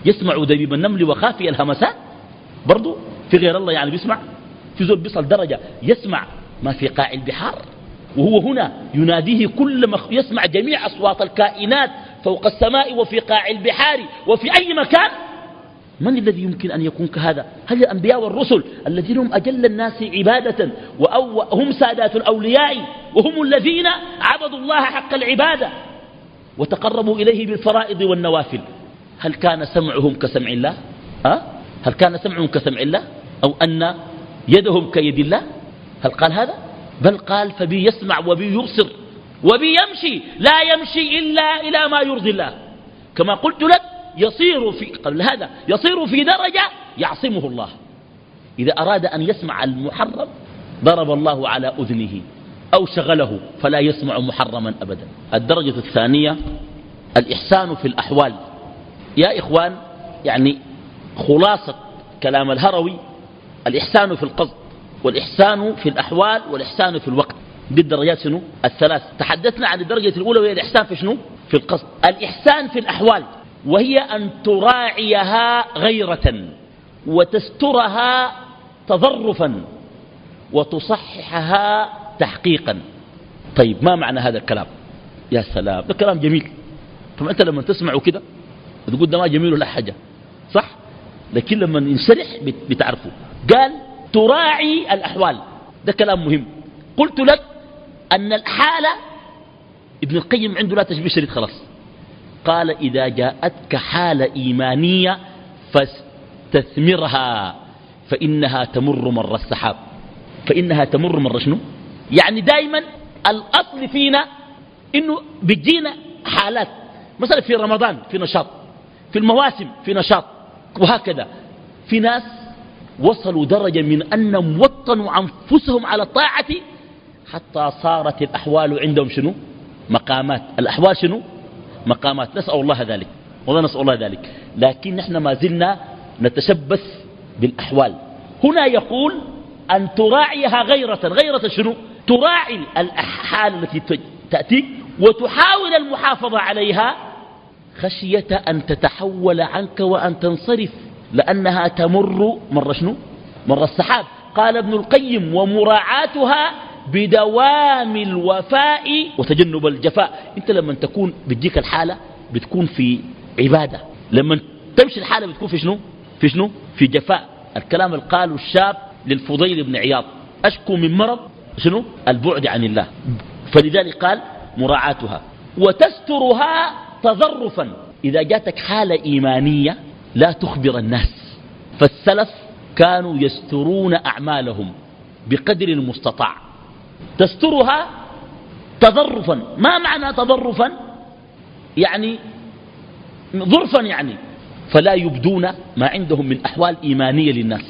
يسمع دبيب النمل وخافي الهمسات برضو في غير الله يعني بيسمع. في زول بيصل درجة يسمع ما في قاع البحار وهو هنا يناديه كل مخ... يسمع جميع أصوات الكائنات فوق السماء وفي قاع البحار وفي أي مكان. من الذي يمكن أن يكون كهذا؟ هل الأنبياء والرسل الذين هم أجل الناس عبادة وهم سادات الأولياء وهم الذين عبدوا الله حق العبادة وتقربوا إليه بالفرائض والنوافل؟ هل كان سمعهم كسمع الله؟ أه؟ هل كان سمعهم كسمع الله؟ أو أن يدهم كيد الله؟ هل قال هذا؟ بل قال فبي يسمع وبي يبصر وبي يمشي لا يمشي إلا إلى ما يرضي الله. كما قلت لك يصير في قبل هذا يصير في درجة يعصمه الله. إذا أراد أن يسمع المحرم ضرب الله على أذنه أو شغله فلا يسمع محرما أبدا. الدرجة الثانية الإحسان في الأحوال. يا إخوان يعني خلاصة كلام الهروي الإحسان في القصد والإحسان في الأحوال والإحسان في الوقت. دي الدرجات شنو؟ الثلاث. تحدثنا عن الدرجة الأولى وهي الإحسان في شنو؟ في القصد. الإحسان في الأحوال وهي أن تراعيها غيرة وتسترها تظرفا وتصححها تحقيقا. طيب ما معنى هذا الكلام؟ يا سلام ده كلام جميل. فأنت لما تسمعه كده تقول ده ما جميل ولا حاجة. صح؟ لكن لما ينشرح بتعرفه. قال تراعي الأحوال. ده كلام مهم. قلت لك أن الحالة ابن القيم عنده لا تشبيه شديد خلاص. قال إذا جاءتك حالة إيمانية فاستثمرها فإنها تمر مر السحاب. فإنها تمر مر شنو؟ يعني دائما الأصل فينا إنه بتجينا حالات. مثلا في رمضان في نشاط. في المواسم في نشاط. وهكذا. في ناس وصلوا درجة من أنهم وطنوا أنفسهم على الطاعة حتى صارت الأحوال عندهم شنو؟ مقامات. الأحوال شنو؟ مقامات. نسأل الله ذلك. والله نسأل الله ذلك. لكن نحن ما زلنا نتشبث بالأحوال. هنا يقول أن تراعيها غيرة. غيرة شنو؟ تراعي الحال التي تأتيك وتحاول المحافظة عليها خشية أن تتحول عنك وأن تنصرف لأنها تمر مر شنو؟ مر السحاب. قال ابن القيم ومراعاتها بدوام الوفاء وتجنب الجفاء. أنت لما تكون بتجيك الحالة بتكون في عبادة. لما تمشي الحالة بتكون في شنو؟ في شنو؟ في جفاء. الكلام اللي قاله الشاب للفضيل بن عياض أشكو من مرض شنو؟ البعد عن الله. فلذلك قال مراعاتها. وتسترها تظرفا. إذا جاتك حالة إيمانية لا تخبر الناس. فالسلف كانوا يسترون أعمالهم بقدر المستطاع. تسترها تظرفا. ما معنى تظرفا؟ يعني ظرفا يعني. فلا يبدون ما عندهم من أحوال إيمانية للناس.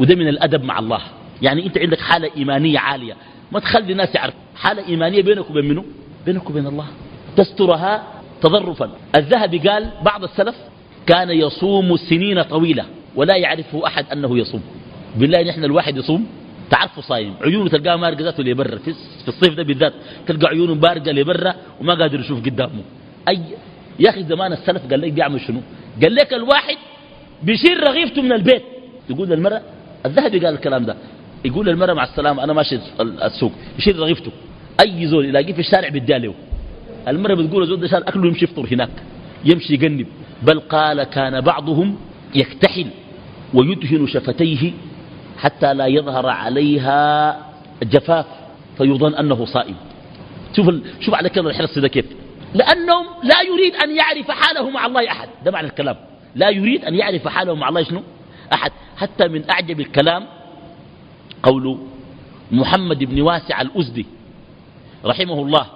وده من الأدب مع الله. يعني أنت عندك حالة إيمانية عالية. ما تخلي الناس يعرف. حالة إيمانية بينك وبين منه بينك وبين الله. تسترها تظرفا الذهبي قال بعض السلف كان يصوم سنين طويلة ولا يعرفه أحد أنه يصوم. بالله نحن الواحد يصوم. تعرفه صايم. عيونه تلقاها مارقة ذاته لبرا في الصيف ده بالذات تلقى عيونه بارقة لبرا وما قادر يشوف قدامه. أي يا أخي زمان السلف قال لك بيعمل شنو؟ قال لك الواحد بيشيل رغيفته من البيت. يقول للمرأة الذهبي قال الكلام ده. يقول للمرأة مع السلامة أنا ماشي السوق. يشيل رغيفته. أي زول يلاقيه في الشارع بيداله المرأة بتقول زول ده أكله يمشي يفطر هناك يمشي يقنب بل قال كان بعضهم يكتحل ويدهن شفتيه حتى لا يظهر عليها جفاف فيظن أنه صائم. شوف, شوف على كده الحرص ده كيف. لأنه لا يريد أن يعرف حاله مع الله أحد. ده معنى الكلام. لا يريد أن يعرف حاله مع الله شنو؟ أحد. حتى من أعجب الكلام قول محمد بن واسع الأزدي رحمه الله.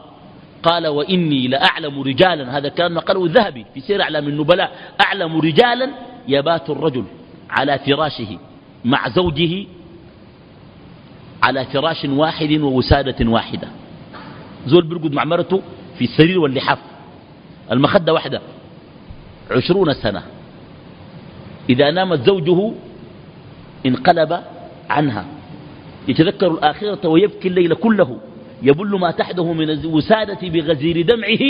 قال وإني لأعلم رجالا. هذا كان قاله الذهبي في سير أعلام النبلاء. أعلم رجالا يبات الرجل على فراشه مع زوجه على فراش واحد ووسادة واحدة. زول بيرقد مع مرته في السرير واللحاف. المخدة واحدة. عشرون سنة. إذا نامت زوجه انقلب عنها. يتذكر الآخرة ويبكي الليل كله. يبل ما تحته من الوسادة بغزير دمعه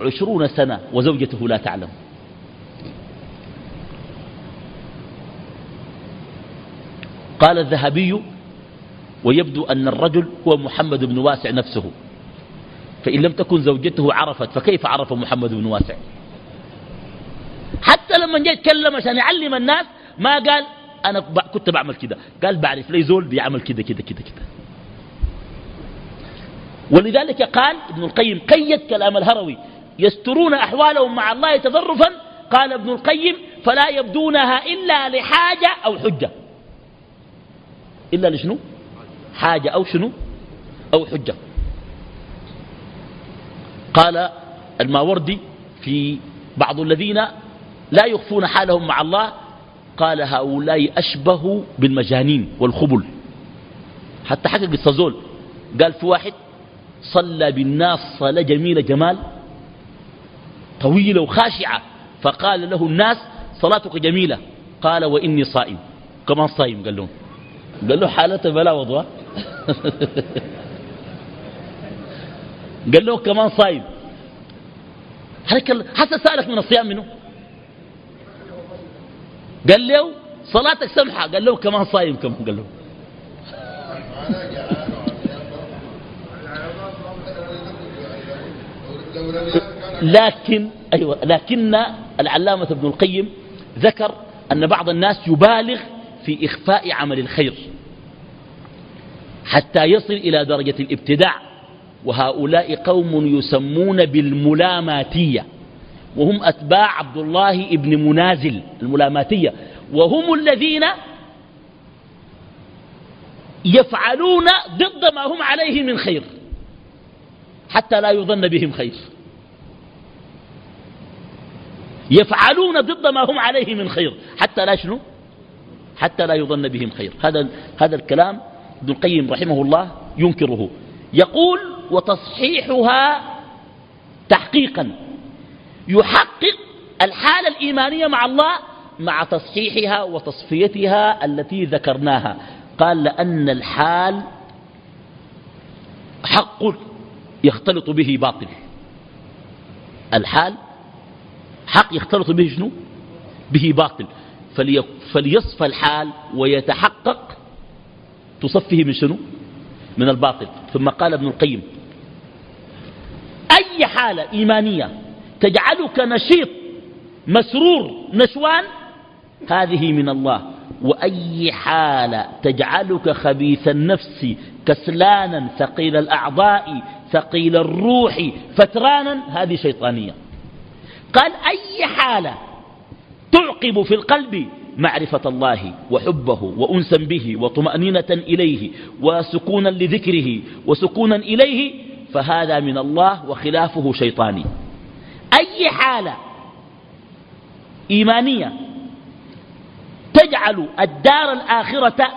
عشرون سنة وزوجته لا تعلم. قال الذهبي ويبدو أن الرجل هو محمد بن واسع نفسه فإن لم تكن زوجته عرفت فكيف عرف محمد بن واسع؟ حتى لما جاء يتكلم عشان يعلم الناس ما قال أنا كنت بعمل كده قال بعرف لي زول بيعمل كده كده كده كده. ولذلك قال ابن القيم قيد كلام الهروي يسترون أحوالهم مع الله تظرفا قال ابن القيم فلا يبدونها إلا لحاجة أو حجة. إلا لشنو؟ حاجة أو شنو؟ أو حجة. قال الماوردي في بعض الذين لا يخفون حالهم مع الله قال هؤلاء أشبه بالمجانين والخبل. حتى حكى قصة زول قال في واحد صلى بالناس صلاة جميلة جمال طويلة وخاشعة. فقال له الناس صلاتك جميلة. قال وإني صائم. كمان صائم قال لهم. قال له حالته بلا وضوء قال له كمان صايم. حتى سألك من الصيام منه قال له صلاتك سمحة. قال له كمان صايم كمان. قال له لكن أيوة لكن العلامة ابن القيم ذكر أن بعض الناس يبالغ في إخفاء عمل الخير حتى يصل إلى درجة الابتداع وهؤلاء قوم يسمون بالملاماتية وهم أتباع عبد الله ابن منازل الملاماتية وهم الذين يفعلون ضد ما هم عليه من خير. حتى لا يظن بهم خير. يفعلون ضد ما هم عليه من خير. حتى لا شنو؟ حتى لا يظن بهم خير. هذا هذا الكلام ابن القيم رحمه الله ينكره. يقول وتصحيحها تحقيقا. يحقق الحالة الإيمانية مع الله مع تصحيحها وتصفيتها التي ذكرناها. قال لأن الحال حق يختلط به باطل. الحال حق يختلط به شنو؟ به باطل. فلي فليصفى الحال ويتحقق تصفه من شنو؟ من الباطل. ثم قال ابن القيم أي حالة إيمانية تجعلك نشيط مسرور نشوان؟ هذه من الله. وأي حالة تجعلك خبيث النفس كسلانا ثقيل الأعضاء ثقيل الروح فترانا هذه شيطانية. قال أي حالة تعقب في القلب معرفة الله وحبه وأنسا به وطمأنينة إليه وسكونا لذكره وسكونا إليه فهذا من الله وخلافه شيطاني. أي حالة إيمانية تجعل الدار الآخرة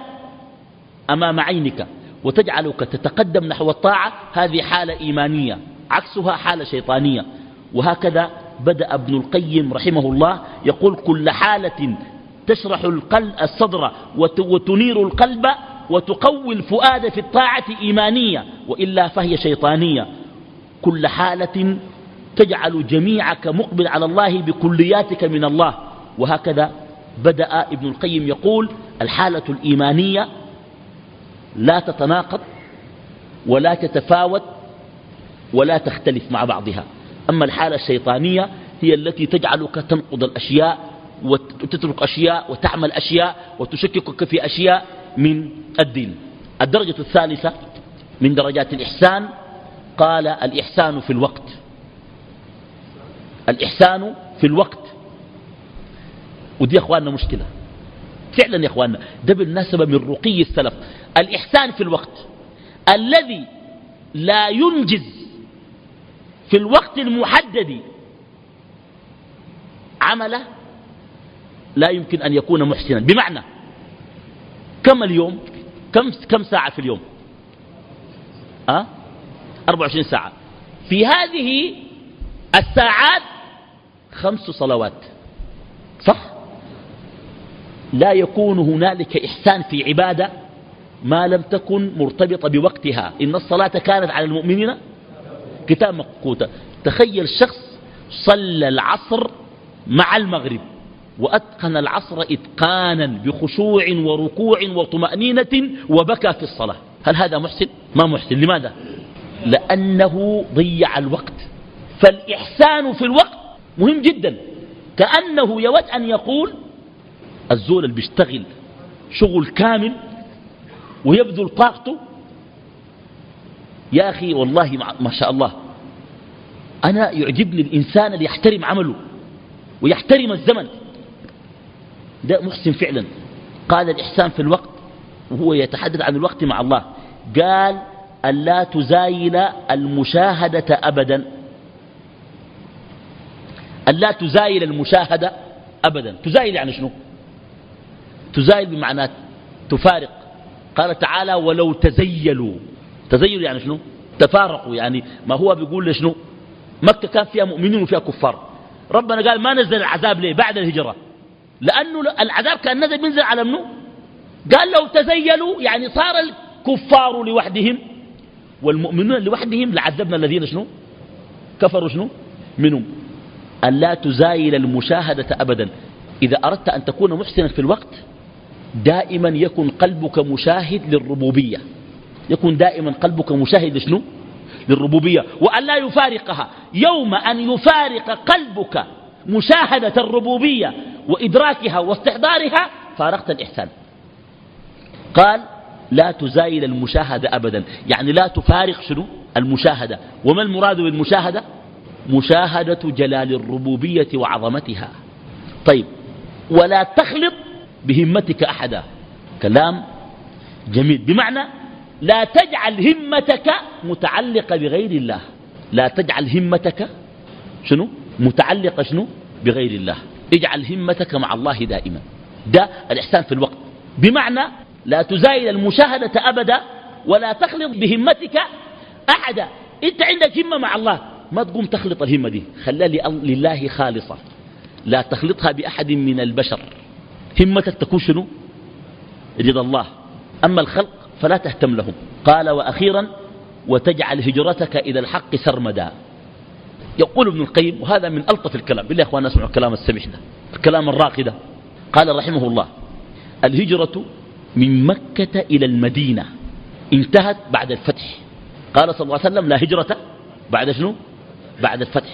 أمام عينك؟ وتجعلك تتقدم نحو الطاعة هذه حالة إيمانية عكسها حالة شيطانية. وهكذا بدأ ابن القيم رحمه الله يقول كل حالة تشرح القلب الصدر وتنير القلب وتقوي الفؤاد في الطاعة إيمانية وإلا فهي شيطانية. كل حالة تجعل جميعك مقبل على الله بكلياتك من الله. وهكذا بدأ ابن القيم يقول الحالة الإيمانية لا تتناقض ولا تتفاوت ولا تختلف مع بعضها. أما الحالة الشيطانية هي التي تجعلك تنقض الأشياء وتترك أشياء وتعمل أشياء وتشككك في أشياء من الدين. الدرجة الثالثة من درجات الإحسان قال الإحسان في الوقت. الإحسان في الوقت. ودي أخواننا مشكلة. فعلا يا أخواننا ده بالنسبة من رقي السلف. الإحسان في الوقت الذي لا ينجز في الوقت المحدد عمله لا يمكن أن يكون محسنا. بمعنى كم اليوم؟ كم, كم ساعة في اليوم؟ أه؟ 24 ساعة. في هذه الساعات خمس صلوات صح؟ لا يكون هنالك إحسان في عبادة ما لم تكن مرتبطة بوقتها. إن الصلاة كانت على المؤمنين كتاب مقوتة تخيل شخص صلى العصر مع المغرب وأتقن العصر إتقانا بخشوع وركوع وطمأنينة وبكى في الصلاة. هل هذا محسن؟ ما محسن. لماذا؟ لأنه ضيع الوقت. فالإحسان في الوقت مهم جدا. كأنه يود أن يقول الزول اللي بيشتغل شغل كامل ويبذل طاقته يا أخي والله ما شاء الله أنا يعجبني الإنسان اللي يحترم عمله ويحترم الزمن. ده محسن فعلا. قال الإحسان في الوقت وهو يتحدث عن الوقت مع الله. قال ألا تزايل المشاهدة أبدا. ألا تزايل المشاهدة أبدا. تزايل يعني شنو؟ تزايل بمعنى تفارق. قال تعالى ولو تزيلوا. تزيلوا يعني شنو؟ تفارقوا يعني ما هو بيقول شنو مكة كان فيها مؤمنين وفيها كفار. ربنا قال ما نزل العذاب ليه؟ بعد الهجرة. لأنه العذاب كان نزل بينزل على منه قال لو تزيلوا يعني صار الكفار لوحدهم والمؤمنون لوحدهم لعذبنا الذين شنو؟ كفروا شنو؟ منهم. أن لا تزايل المشاهدة أبدا. إذا أردت أن تكون محسنا في الوقت دائما يكن قلبك مشاهد للربوبية. يكون دائما قلبك مشاهد شنو للربوبية. وأن لا يفارقها. يوم أن يفارق قلبك مشاهدة الربوبية وإدراكها واستحضارها فارقت الإحسان. قال لا تزايل المشاهدة أبدا. يعني لا تفارق شنو؟ المشاهدة. وما المراد بالمشاهدة؟ مشاهدة جلال الربوبية وعظمتها. طيب ولا تخلط بهمتك أحدا. كلام جميل. بمعنى لا تجعل همتك متعلقة بغير الله. لا تجعل همتك شنو؟ متعلقة شنو؟ بغير الله. اجعل همتك مع الله دائما. ده الإحسان في الوقت. بمعنى لا تزايد المشاهدة أبدا ولا تخلط بهمتك أحدا. أنت عندك همة مع الله. ما تقوم تخلط الهمة دي. خليها لله خالصة لا تخلطها بأحد من البشر. همتك تكون شنو؟ رضا الله. أما الخلق فلا تهتم لهم. قال وأخيرا وتجعل هجرتك إلى الحق سرمدا. يقول ابن القيم وهذا من ألطف الكلام. بالله أخوانا اسمعوا الكلام السمح ده الكلام الراقي ده. قال رحمه الله الهجرة من مكة إلى المدينة انتهت بعد الفتح. قال صلى الله عليه وسلم لا هجرة بعد شنو؟ بعد الفتح.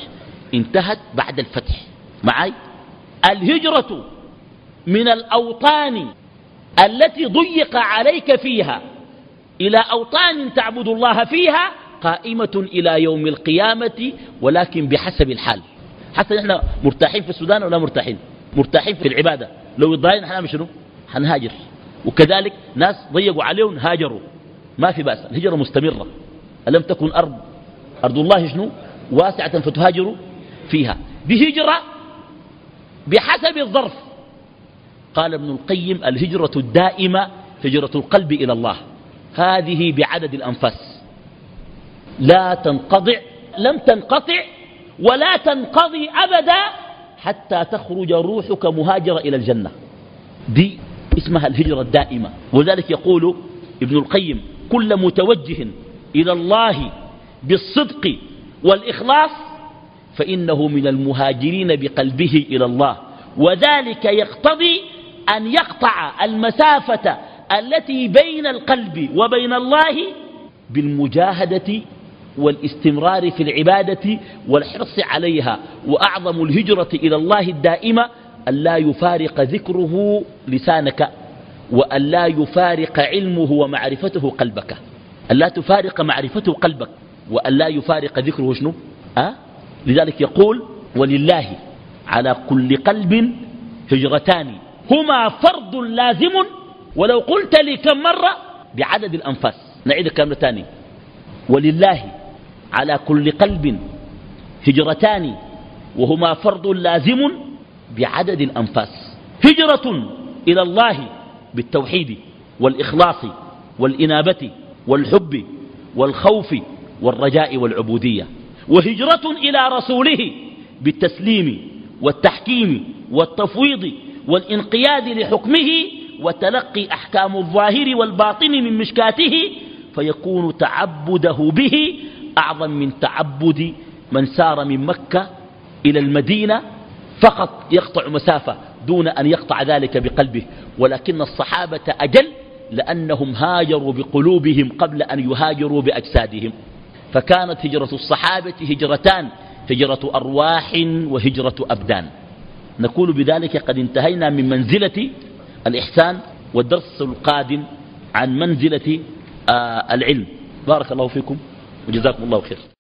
انتهت بعد الفتح. معي الهجرة من الأوطان التي ضيق عليك فيها. إلى أوطان تعبد الله فيها قائمة إلى يوم القيامة ولكن بحسب الحال. حتى نحن مرتاحين في السودان ولا مرتاحين؟ مرتاحين في العبادة. لو يضاين نحن شنو حنهاجر. وكذلك ناس ضيقوا عليهم هاجروا. ما في بأس. الهجرة مستمرة. ألم تكن أرض أرض الله شنو؟ واسعة فتهاجروا فيها. بهجرة بحسب الظرف. قال ابن القيم الهجرة الدائمة هجرة القلب إلى الله. هذه بعدد الأنفاس. لا تنقطع لم تنقطع ولا تنقضي أبدا حتى تخرج روحك مهاجرة إلى الجنة. دي اسمها الهجرة الدائمة. وذلك يقول ابن القيم كل متوجه إلى الله بالصدق والإخلاص فإنه من المهاجرين بقلبه إلى الله. وذلك يقتضي أن يقطع المسافة التي بين القلب وبين الله بالمجاهدة والاستمرار في العبادة والحرص عليها وأعظم الهجرة إلى الله الدائمة أن لا يفارق ذكره لسانك وأن لا يفارق علمه ومعرفته قلبك أن لا تفارق معرفته قلبك وأن لا يفارق ذكره شنو أه؟ لذلك يقول ولله على كل قلب هجرتان هما فرض لازم ولو قلت لي كم مرة بعدد الأنفاس. نعيد الكلام تاني ولله على كل قلب هجرتان وهما فرض لازم بعدد الأنفاس. هجرة إلى الله بالتوحيد والإخلاص والإنابة والحب والخوف والرجاء والعبودية. وهجرة إلى رسوله بالتسليم والتحكيم والتفويض والانقياد لحكمه وتلقي أحكام الظاهر والباطن من مشكاته فيكون تعبده به أعظم من تعبد من سار من مكة إلى المدينة فقط يقطع مسافة دون أن يقطع ذلك بقلبه. ولكن الصحابة أجل لأنهم هاجروا بقلوبهم قبل أن يهاجروا بأجسادهم. فكانت هجرة الصحابة هجرتان هجرة أرواح وهجرة أبدان. نقول بذلك قد انتهينا من منزلة الإحسان والدرس القادم عن منزلة آه العلم. بارك الله فيكم وجزاكم الله خير.